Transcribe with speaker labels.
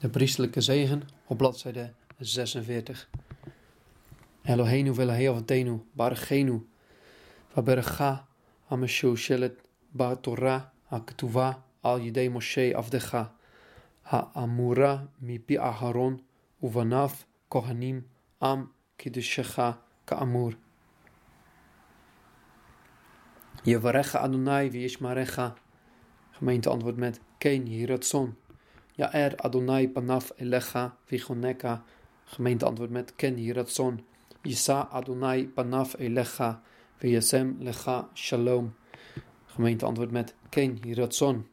Speaker 1: De priestelijke zegen op bladzijde 46. Elohenu velahei avantenu bargenu vaberga ameshu shelet a haktuva al yidei Moshe avdecha ha'amura mipi aharon uvanaf kohanim am kiddushecha ka'amur. Yevarecha Adonai wie Gemeente antwoordt met Ken Hiratson. Jaer Adonai panaf elecha v'choneka. Gemeente antwoord met Ken Hiratson. Yisa Adonai panaf elecha v'yasem lecha shalom. Gemeente antwoord met Ken Hiratson.